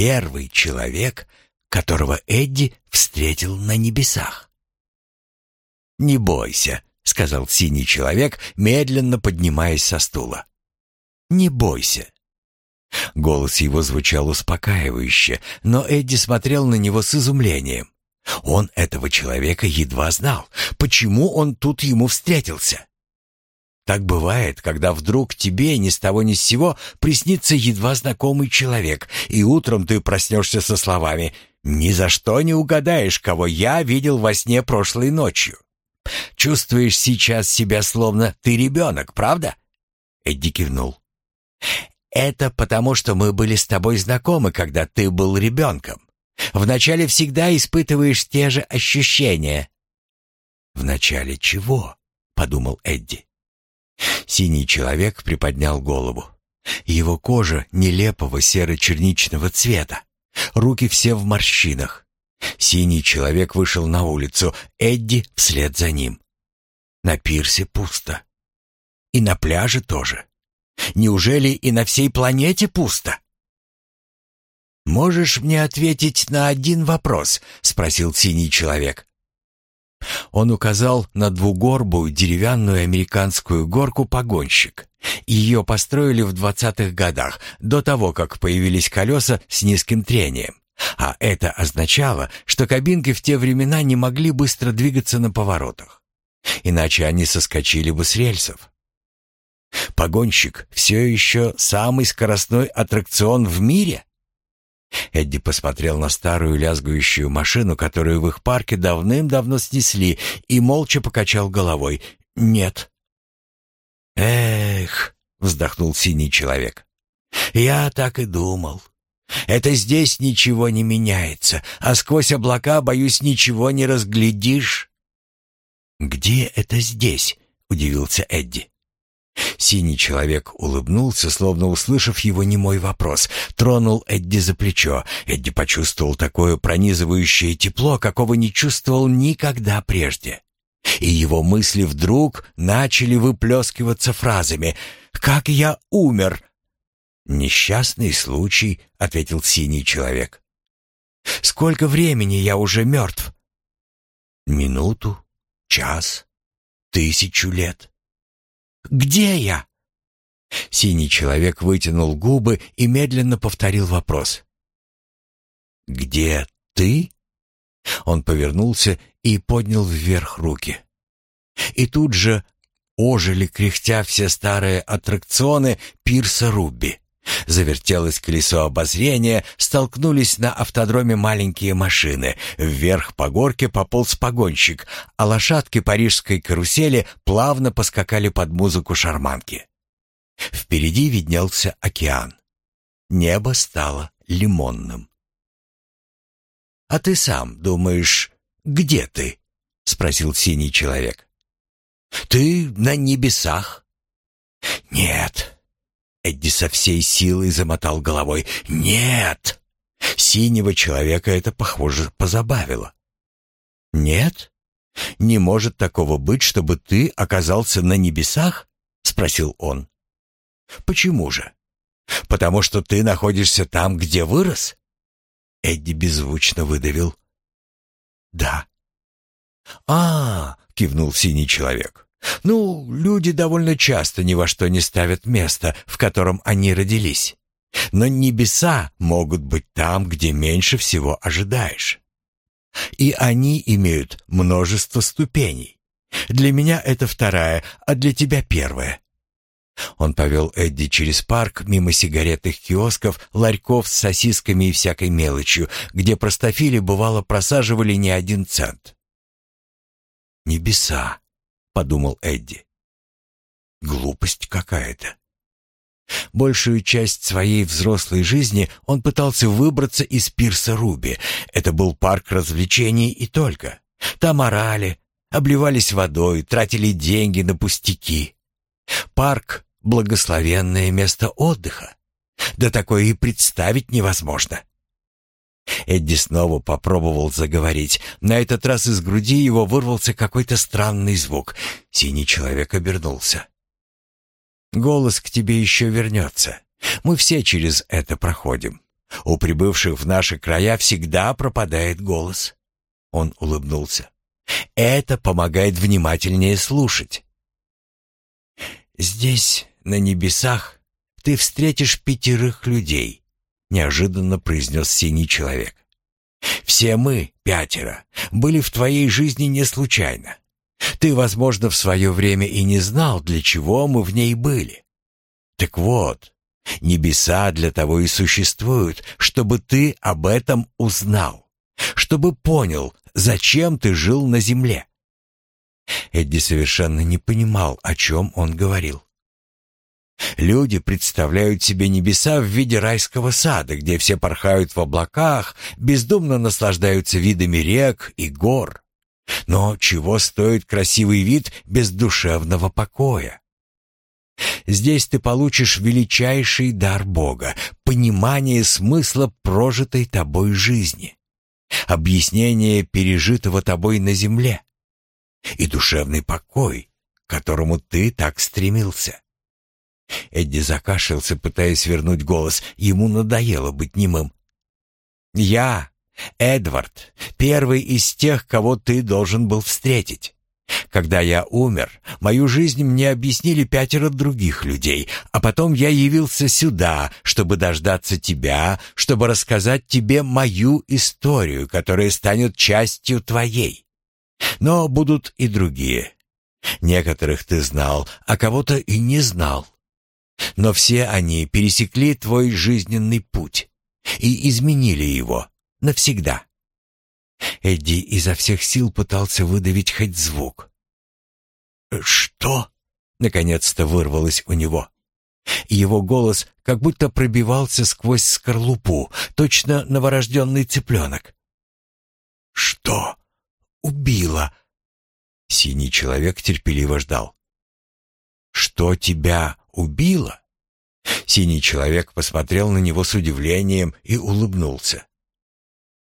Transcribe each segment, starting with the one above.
первый человек, которого Эдди встретил на небесах. «Не бойся», — сказал синий человек, медленно поднимаясь со стула. «Не бойся». Голос его звучал успокаивающе, но Эдди смотрел на него с изумлением. Он этого человека едва знал. Почему он тут ему встретился? Так бывает, когда вдруг тебе ни с того ни с сего приснится едва знакомый человек, и утром ты проснешься со словами «Ни за что не угадаешь, кого я видел во сне прошлой ночью». Чувствуешь сейчас себя словно ты ребенок, правда?» Эдди кивнул. «Это потому, что мы были с тобой знакомы, когда ты был ребенком. Вначале всегда испытываешь те же ощущения». «Вначале чего?» — подумал Эдди. Синий человек приподнял голову. Его кожа нелепого серо-черничного цвета. Руки все в морщинах. Синий человек вышел на улицу, Эдди вслед за ним. На пирсе пусто. И на пляже тоже. Неужели и на всей планете пусто? «Можешь мне ответить на один вопрос?» — спросил синий человек. Он указал на двугорбую деревянную американскую горку «Погонщик». Ее построили в двадцатых годах, до того, как появились колеса с низким трением. А это означало, что кабинки в те времена не могли быстро двигаться на поворотах. Иначе они соскочили бы с рельсов. Погонщик все еще самый скоростной аттракцион в мире? Эдди посмотрел на старую лязгающую машину, которую в их парке давным-давно снесли, и молча покачал головой. «Нет». «Эх», — вздохнул синий человек, — «я так и думал. Это здесь ничего не меняется, а сквозь облака, боюсь, ничего не разглядишь». «Где это здесь?» — удивился Эдди. Синий человек улыбнулся, словно услышав его немой вопрос, тронул Эдди за плечо. Эдди почувствовал такое пронизывающее тепло, какого не чувствовал никогда прежде. И его мысли вдруг начали выплескиваться фразами «Как я умер!» «Несчастный случай», — ответил синий человек. «Сколько времени я уже мертв?» «Минуту, час, тысячу лет». Где я?» Синий человек вытянул губы и медленно повторил вопрос. «Где ты?» Он повернулся и поднял вверх руки. И тут же ожили, кряхтя все старые аттракционы пирса Рубби. Завертелось колесо обозрения, столкнулись на автодроме маленькие машины. Вверх по горке пополз погонщик, а лошадки парижской карусели плавно поскакали под музыку шарманки. Впереди виднелся океан. Небо стало лимонным. «А ты сам думаешь, где ты?» — спросил синий человек. «Ты на небесах?» «Нет, Эдди со всей силой замотал головой. «Нет!» Синего человека это, похоже, позабавило. «Нет? Не может такого быть, чтобы ты оказался на небесах?» — спросил он. «Почему же? Потому что ты находишься там, где вырос?» Эдди беззвучно выдавил. «Да». «А, — кивнул синий человек, ну, люди довольно часто ни во что не ставят место, в котором они родились. Но небеса могут быть там, где меньше всего ожидаешь. И они имеют множество ступеней. Для меня это вторая, а для тебя первая. Он повел Эдди через парк, мимо сигаретных киосков, ларьков с сосисками и всякой мелочью, где простофили бывало просаживали не один цент. Небеса, — подумал Эдди. Глупость какая-то. Большую часть своей взрослой жизни он пытался выбраться из пирса Руби. Это был парк развлечений и только. Там орали, обливались водой, тратили деньги на пустяки. Парк — благословенное место отдыха. Да такое и представить невозможно. Эдди снова попробовал заговорить. На этот раз из груди его вырвался какой-то странный звук. Синий человек обернулся. «Голос к тебе еще вернется. Мы все через это проходим. У прибывших в наши края всегда пропадает голос. Он улыбнулся. Это помогает внимательнее слушать. Здесь, на небесах, ты встретишь пятерых людей, неожиданно произнес синий человек. Все мы, пятеро, были в твоей жизни не случайно. Ты, возможно, в свое время и не знал, для чего мы в ней были. Так вот, небеса для того и существуют, чтобы ты об этом узнал, чтобы понял, зачем ты жил на земле. Эдди совершенно не понимал, о чем он говорил. Люди представляют себе небеса в виде райского сада, где все порхают в облаках, бездумно наслаждаются видами рек и гор. Но чего стоит красивый вид без душевного покоя? Здесь ты получишь величайший дар Бога — понимание смысла прожитой тобой жизни, объяснение пережитого тобой на земле и душевный покой, к которому ты так стремился. Эдди закашлялся, пытаясь вернуть голос. Ему надоело быть немым. «Я, Эдвард, первый из тех, кого ты должен был встретить. Когда я умер, мою жизнь мне объяснили пятеро других людей, а потом я явился сюда, чтобы дождаться тебя, чтобы рассказать тебе мою историю, которая станет частью твоей. Но будут и другие. Некоторых ты знал, а кого-то и не знал. Но все они пересекли твой жизненный путь и изменили его навсегда. Эдди изо всех сил пытался выдавить хоть звук. «Что?» — наконец-то вырвалось у него. Его голос как будто пробивался сквозь скорлупу, точно новорожденный цыпленок. «Что? Убило?» Синий человек терпеливо ждал. «Что тебя убило?» Синий человек посмотрел на него с удивлением и улыбнулся.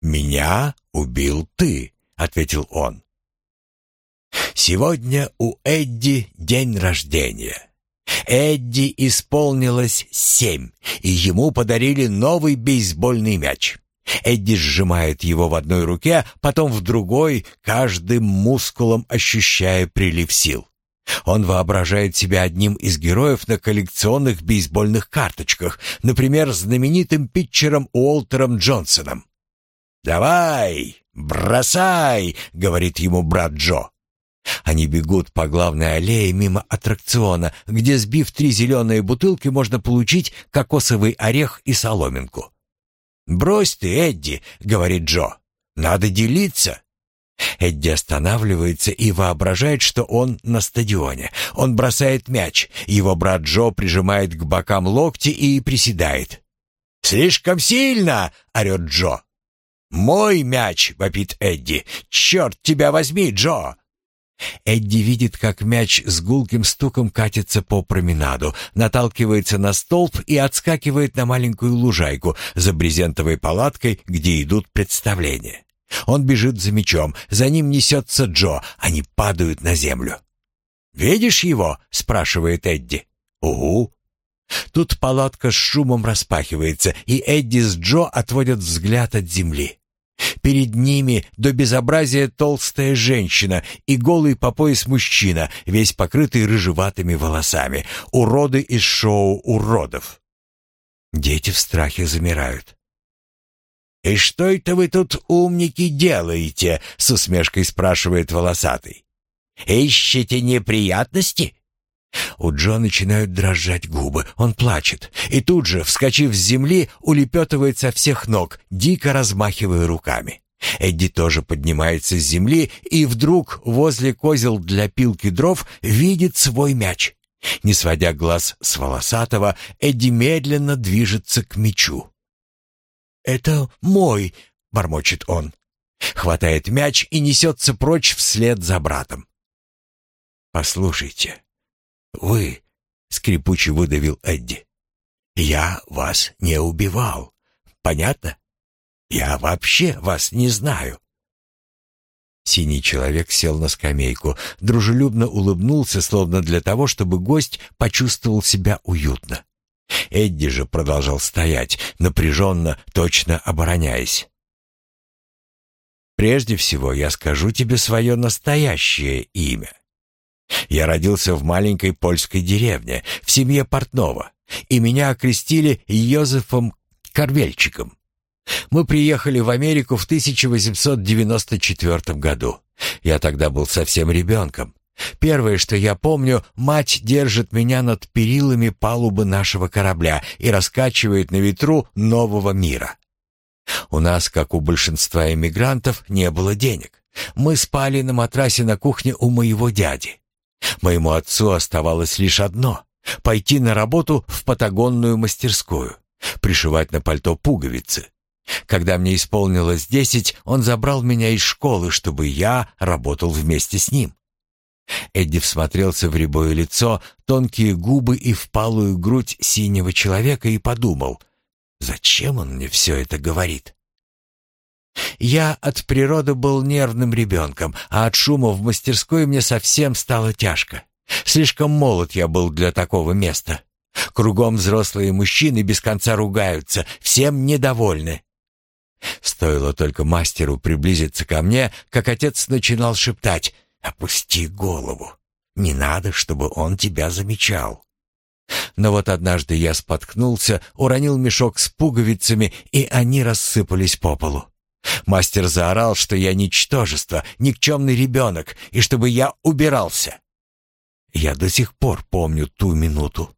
«Меня убил ты», — ответил он. «Сегодня у Эдди день рождения. Эдди исполнилось семь, и ему подарили новый бейсбольный мяч. Эдди сжимает его в одной руке, потом в другой, каждым мускулом ощущая прилив сил. Он воображает себя одним из героев на коллекционных бейсбольных карточках, например, знаменитым питчером Уолтером Джонсоном. «Давай, бросай!» — говорит ему брат Джо. Они бегут по главной аллее мимо аттракциона, где, сбив три зеленые бутылки, можно получить кокосовый орех и соломинку. «Брось ты, Эдди!» — говорит Джо. «Надо делиться!» Эдди останавливается и воображает, что он на стадионе. Он бросает мяч. Его брат Джо прижимает к бокам локти и приседает. «Слишком сильно!» — орет Джо. «Мой мяч!» — вопит Эдди. «Черт тебя возьми, Джо!» Эдди видит, как мяч с гулким стуком катится по променаду, наталкивается на столб и отскакивает на маленькую лужайку за брезентовой палаткой, где идут представления. Он бежит за мячом, за ним несется Джо, они падают на землю. «Видишь его?» — спрашивает Эдди. «Угу». Тут палатка с шумом распахивается, и Эдди с Джо отводят взгляд от земли. Перед ними до безобразия толстая женщина и голый по пояс мужчина, весь покрытый рыжеватыми волосами, уроды из шоу уродов. Дети в страхе замирают. «И что это вы тут, умники, делаете?» — с усмешкой спрашивает волосатый. «Ищете неприятности?» У Джо начинают дрожать губы, он плачет, и тут же, вскочив с земли, улепетывает со всех ног, дико размахивая руками. Эдди тоже поднимается с земли и вдруг возле козел для пилки дров видит свой мяч. Не сводя глаз с волосатого, Эдди медленно движется к мячу. «Это мой!» — бормочет он. Хватает мяч и несется прочь вслед за братом. «Послушайте, вы...» — скрипуче выдавил Эдди. «Я вас не убивал. Понятно? Я вообще вас не знаю». Синий человек сел на скамейку, дружелюбно улыбнулся, словно для того, чтобы гость почувствовал себя уютно. Эдди же продолжал стоять, напряженно, точно обороняясь. «Прежде всего я скажу тебе свое настоящее имя. Я родился в маленькой польской деревне, в семье портного, и меня окрестили Йозефом Корвельчиком. Мы приехали в Америку в 1894 году. Я тогда был совсем ребенком. Первое, что я помню, мать держит меня над перилами палубы нашего корабля и раскачивает на ветру нового мира. У нас, как у большинства эмигрантов, не было денег. Мы спали на матрасе на кухне у моего дяди. Моему отцу оставалось лишь одно — пойти на работу в патагонную мастерскую, пришивать на пальто пуговицы. Когда мне исполнилось десять, он забрал меня из школы, чтобы я работал вместе с ним. Эдди всмотрелся в рябое лицо, тонкие губы и впалую грудь синего человека и подумал, зачем он мне все это говорит? Я от природы был нервным ребенком, а от шума в мастерской мне совсем стало тяжко. Слишком молод я был для такого места. Кругом взрослые мужчины без конца ругаются, всем недовольны. Стоило только мастеру приблизиться ко мне, как отец начинал шептать «Опусти голову, не надо, чтобы он тебя замечал». Но вот однажды я споткнулся, уронил мешок с пуговицами, и они рассыпались по полу. Мастер заорал, что я ничтожество, никчемный ребенок, и чтобы я убирался. Я до сих пор помню ту минуту.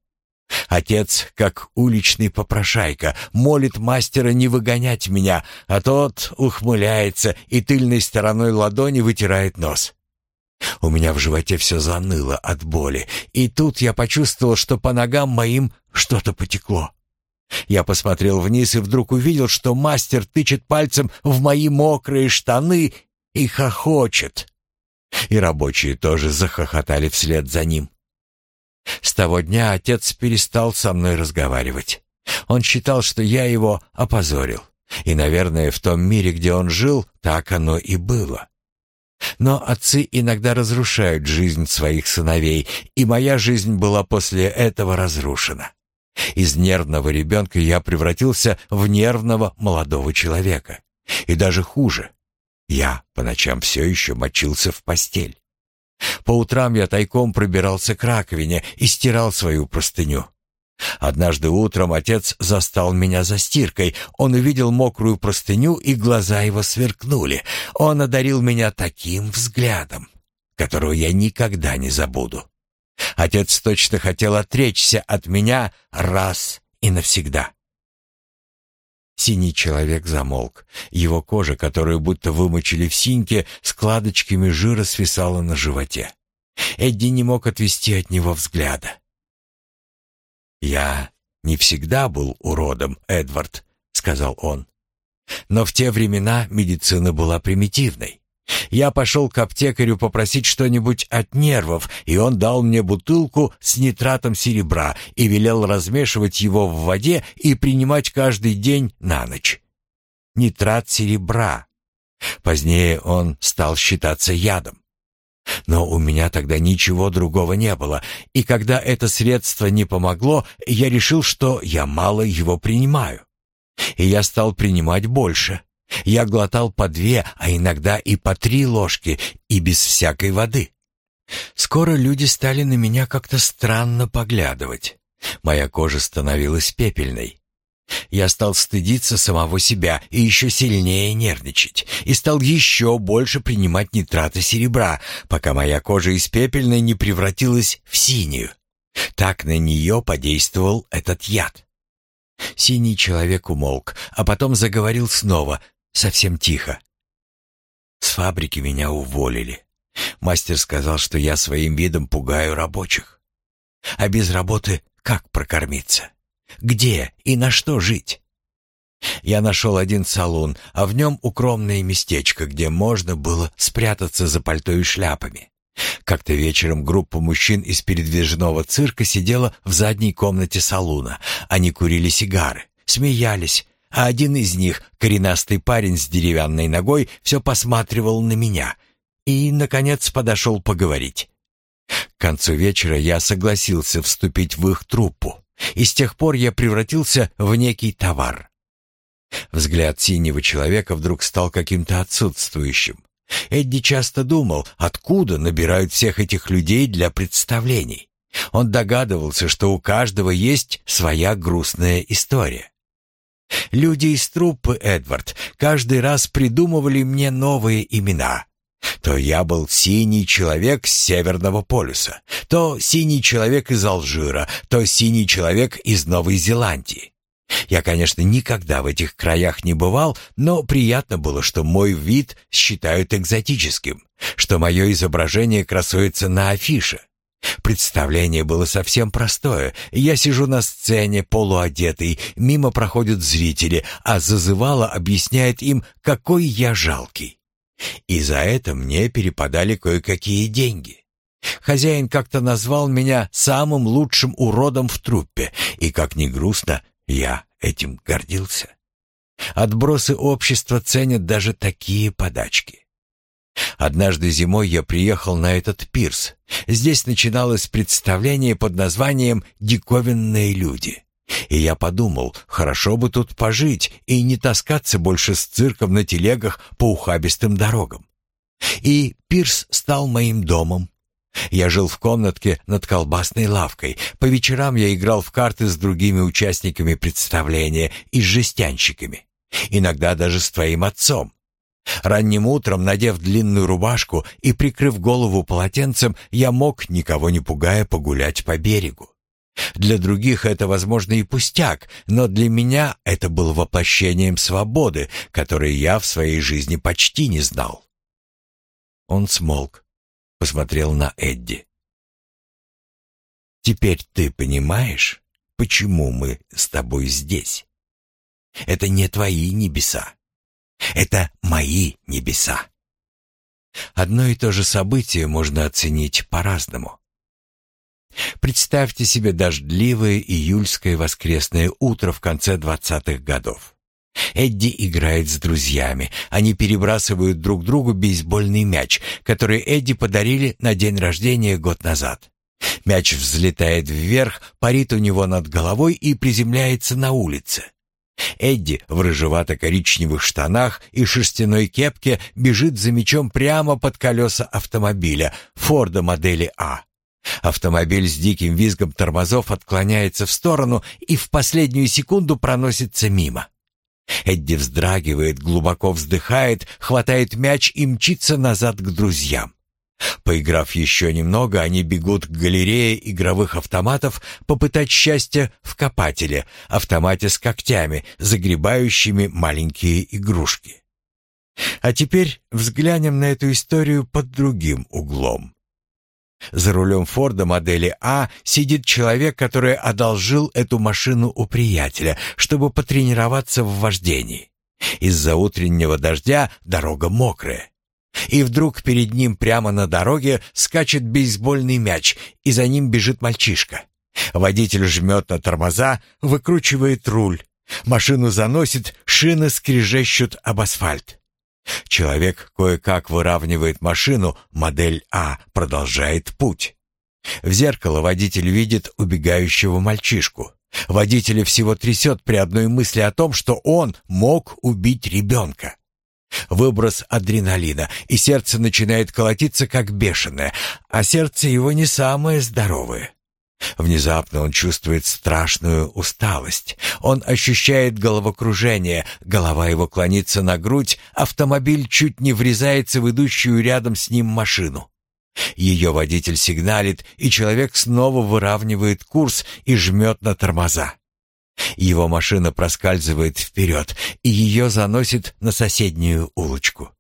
Отец, как уличный попрошайка, молит мастера не выгонять меня, а тот ухмыляется и тыльной стороной ладони вытирает нос. У меня в животе все заныло от боли, и тут я почувствовал, что по ногам моим что-то потекло. Я посмотрел вниз и вдруг увидел, что мастер тычет пальцем в мои мокрые штаны и хохочет. И рабочие тоже захохотали вслед за ним. С того дня отец перестал со мной разговаривать. Он считал, что я его опозорил. И, наверное, в том мире, где он жил, так оно и было. Но отцы иногда разрушают жизнь своих сыновей, и моя жизнь была после этого разрушена. Из нервного ребенка я превратился в нервного молодого человека. И даже хуже. Я по ночам все еще мочился в постель. По утрам я тайком пробирался к раковине и стирал свою простыню. Однажды утром отец застал меня за стиркой. Он увидел мокрую простыню, и глаза его сверкнули. Он одарил меня таким взглядом, которого я никогда не забуду. Отец точно хотел отречься от меня раз и навсегда. Синий человек замолк. Его кожа, которую будто вымочили в синьке, складочками жира свисала на животе. Эдди не мог отвести от него взгляда. «Я не всегда был уродом, Эдвард», — сказал он. «Но в те времена медицина была примитивной. Я пошел к аптекарю попросить что-нибудь от нервов, и он дал мне бутылку с нитратом серебра и велел размешивать его в воде и принимать каждый день на ночь. Нитрат серебра. Позднее он стал считаться ядом. Но у меня тогда ничего другого не было, и когда это средство не помогло, я решил, что я мало его принимаю. И я стал принимать больше. Я глотал по две, а иногда и по три ложки, и без всякой воды. Скоро люди стали на меня как-то странно поглядывать. Моя кожа становилась пепельной. Я стал стыдиться самого себя и еще сильнее нервничать, и стал еще больше принимать нитраты серебра, пока моя кожа из пепельной не превратилась в синюю. Так на нее подействовал этот яд. Синий человек умолк, а потом заговорил снова, совсем тихо. С фабрики меня уволили. Мастер сказал, что я своим видом пугаю рабочих. А без работы как прокормиться? Где и на что жить? Я нашел один салон, а в нем укромное местечко, где можно было спрятаться за пальто и шляпами. Как-то вечером группа мужчин из передвижного цирка сидела в задней комнате салуна. Они курили сигары, смеялись, а один из них, коренастый парень с деревянной ногой, все посматривал на меня и, наконец, подошел поговорить. К концу вечера я согласился вступить в их труппу, И с тех пор я превратился в некий товар. Взгляд синего человека вдруг стал каким-то отсутствующим. Эдди часто думал, откуда набирают всех этих людей для представлений. Он догадывался, что у каждого есть своя грустная история. Люди из труппы, Эдвард, каждый раз придумывали мне новые имена. То я был синий человек с Северного полюса, то синий человек из Алжира, то синий человек из Новой Зеландии. Я, конечно, никогда в этих краях не бывал, но приятно было, что мой вид считают экзотическим, что мое изображение красуется на афише. Представление было совсем простое. Я сижу на сцене, полуодетый, мимо проходят зрители, а зазывало объясняет им, какой я жалкий. И за это мне перепадали кое-какие деньги. Хозяин как-то назвал меня самым лучшим уродом в труппе, и, как ни грустно, я этим гордился. Отбросы общества ценят даже такие подачки. Однажды зимой я приехал на этот пирс. Здесь начиналось представление под названием «Диковинные люди». И я подумал, хорошо бы тут пожить и не таскаться больше с цирком на телегах по ухабистым дорогам. И пирс стал моим домом. Я жил в комнатке над колбасной лавкой. По вечерам я играл в карты с другими участниками представления и с жестянщиками. Иногда даже с твоим отцом. Ранним утром, надев длинную рубашку и прикрыв голову полотенцем, я мог, никого не пугая, погулять по берегу. Для других это, возможно, и пустяк, но для меня это было воплощением свободы, которой я в своей жизни почти не знал. Он смолк, посмотрел на Эдди. «Теперь ты понимаешь, почему мы с тобой здесь? Это не твои небеса. Это мои небеса. Одно и то же событие можно оценить по-разному. Представьте себе дождливое июльское воскресное утро в конце двадцатых годов. Эдди играет с друзьями. Они перебрасывают друг другу бейсбольный мяч, который Эдди подарили на день рождения год назад. Мяч взлетает вверх, парит у него над головой и приземляется на улице. Эдди в рыжевато-коричневых штанах и шерстяной кепке бежит за мячом прямо под колеса автомобиля Форда модели А. Автомобиль с диким визгом тормозов отклоняется в сторону и в последнюю секунду проносится мимо. Эдди вздрагивает, глубоко вздыхает, хватает мяч и мчится назад к друзьям. Поиграв еще немного, они бегут к галерее игровых автоматов попытать счастье в копателе, автомате с когтями, загребающими маленькие игрушки. А теперь взглянем на эту историю под другим углом. За рулем Форда модели А сидит человек, который одолжил эту машину у приятеля, чтобы потренироваться в вождении. Из-за утреннего дождя дорога мокрая. И вдруг перед ним прямо на дороге скачет бейсбольный мяч, и за ним бежит мальчишка. Водитель жмет на тормоза, выкручивает руль. Машину заносит, шины скрежещут об асфальт. Человек кое-как выравнивает машину, модель А продолжает путь. В зеркало водитель видит убегающего мальчишку. Водителя всего трясет при одной мысли о том, что он мог убить ребенка. Выброс адреналина, и сердце начинает колотиться как бешеное, а сердце его не самое здоровое. Внезапно он чувствует страшную усталость. Он ощущает головокружение, голова его клонится на грудь, автомобиль чуть не врезается в идущую рядом с ним машину. Ее водитель сигналит, и человек снова выравнивает курс и жмет на тормоза. Его машина проскальзывает вперед, и ее заносит на соседнюю улочку.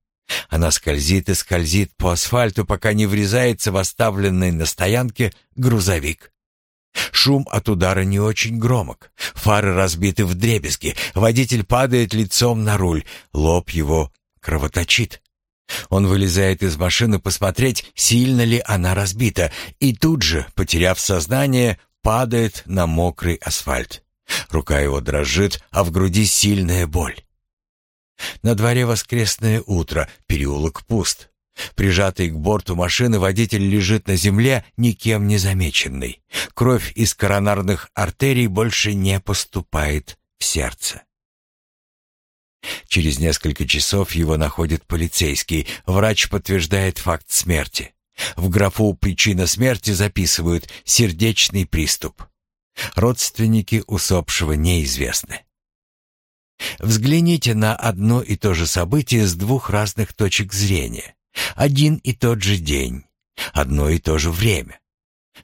Она скользит и скользит по асфальту, пока не врезается в оставленный на стоянке грузовик. Шум от удара не очень громок. Фары разбиты в дребезги. Водитель падает лицом на руль. Лоб его кровоточит. Он вылезает из машины посмотреть, сильно ли она разбита, и тут же, потеряв сознание, падает на мокрый асфальт. Рука его дрожит, а в груди сильная боль. На дворе воскресное утро, переулок пуст. Прижатый к борту машины водитель лежит на земле, никем не замеченный. Кровь из коронарных артерий больше не поступает в сердце. Через несколько часов его находит полицейский. Врач подтверждает факт смерти. В графу «Причина смерти» записывают «сердечный приступ». Родственники усопшего неизвестны. Взгляните на одно и то же событие с двух разных точек зрения. Один и тот же день, одно и то же время.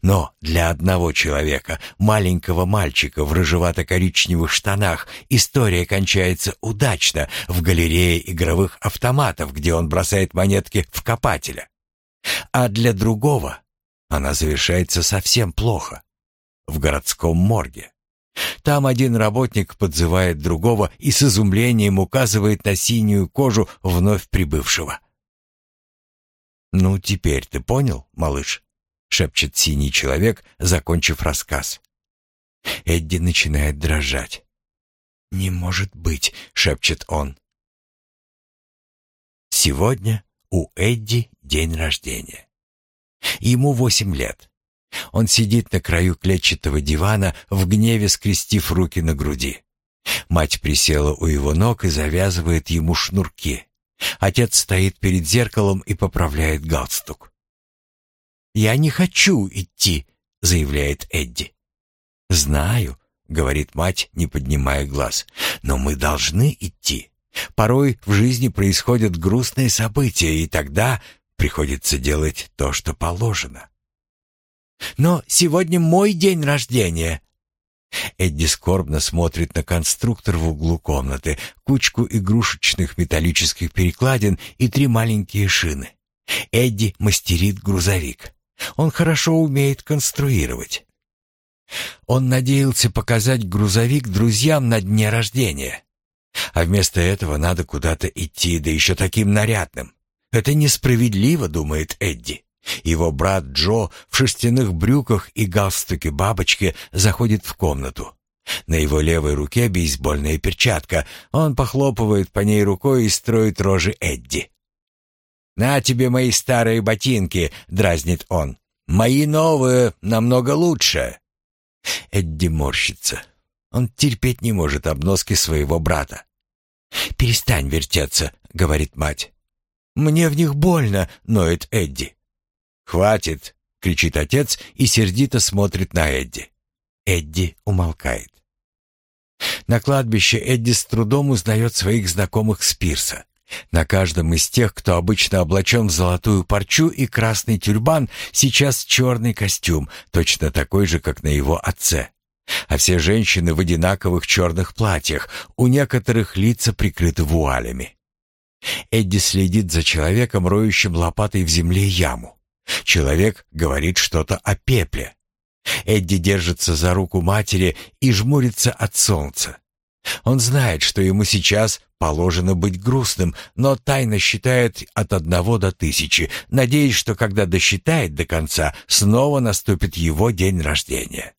Но для одного человека, маленького мальчика в рыжевато-коричневых штанах, история кончается удачно в галерее игровых автоматов, где он бросает монетки в копателя. А для другого она завершается совсем плохо. В городском морге. Там один работник подзывает другого и с изумлением указывает на синюю кожу вновь прибывшего. «Ну, теперь ты понял, малыш?» — шепчет синий человек, закончив рассказ. Эдди начинает дрожать. «Не может быть!» — шепчет он. Сегодня у Эдди день рождения. Ему восемь лет. Он сидит на краю клетчатого дивана, в гневе скрестив руки на груди. Мать присела у его ног и завязывает ему шнурки. Отец стоит перед зеркалом и поправляет галстук. «Я не хочу идти», — заявляет Эдди. «Знаю», — говорит мать, не поднимая глаз, — «но мы должны идти. Порой в жизни происходят грустные события, и тогда приходится делать то, что положено». «Но сегодня мой день рождения», Эдди скорбно смотрит на конструктор в углу комнаты, кучку игрушечных металлических перекладин и три маленькие шины. Эдди мастерит грузовик. Он хорошо умеет конструировать. Он надеялся показать грузовик друзьям на дне рождения. А вместо этого надо куда-то идти, да еще таким нарядным. Это несправедливо, думает Эдди. Его брат Джо в шерстяных брюках и галстуке бабочки заходит в комнату. На его левой руке бейсбольная перчатка. Он похлопывает по ней рукой и строит рожи Эдди. «На тебе мои старые ботинки», — дразнит он. «Мои новые намного лучше». Эдди морщится. Он терпеть не может обноски своего брата. «Перестань вертеться», — говорит мать. «Мне в них больно», — ноет Эдди. «Хватит!» — кричит отец и сердито смотрит на Эдди. Эдди умолкает. На кладбище Эдди с трудом узнает своих знакомых с пирса. На каждом из тех, кто обычно облачен в золотую парчу и красный тюрбан, сейчас черный костюм, точно такой же, как на его отце. А все женщины в одинаковых черных платьях, у некоторых лица прикрыты вуалями. Эдди следит за человеком, роющим лопатой в земле яму. Человек говорит что-то о пепле. Эдди держится за руку матери и жмурится от солнца. Он знает, что ему сейчас положено быть грустным, но тайно считает от одного до тысячи, надеясь, что когда досчитает до конца, снова наступит его день рождения.